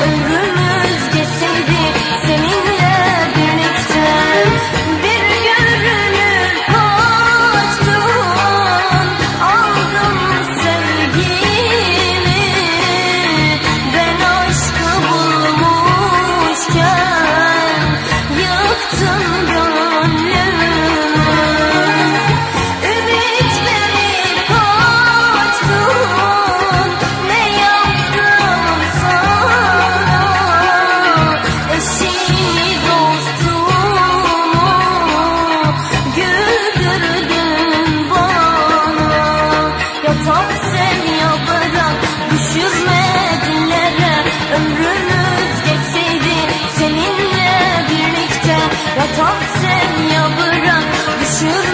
ömrüme Birlikte Yatak sev ya bırak Düşürme